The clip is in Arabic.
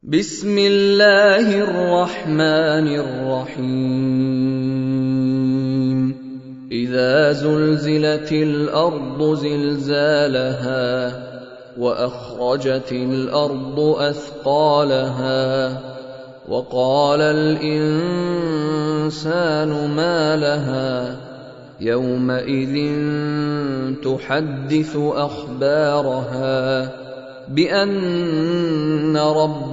بسم الله الرحمن الرحيم. إذا زلزلت الأرض زلزالها وأخرجت الأرض أثقالها وقال الإنسان ما لها يومئذ تحدث أخبارها بأن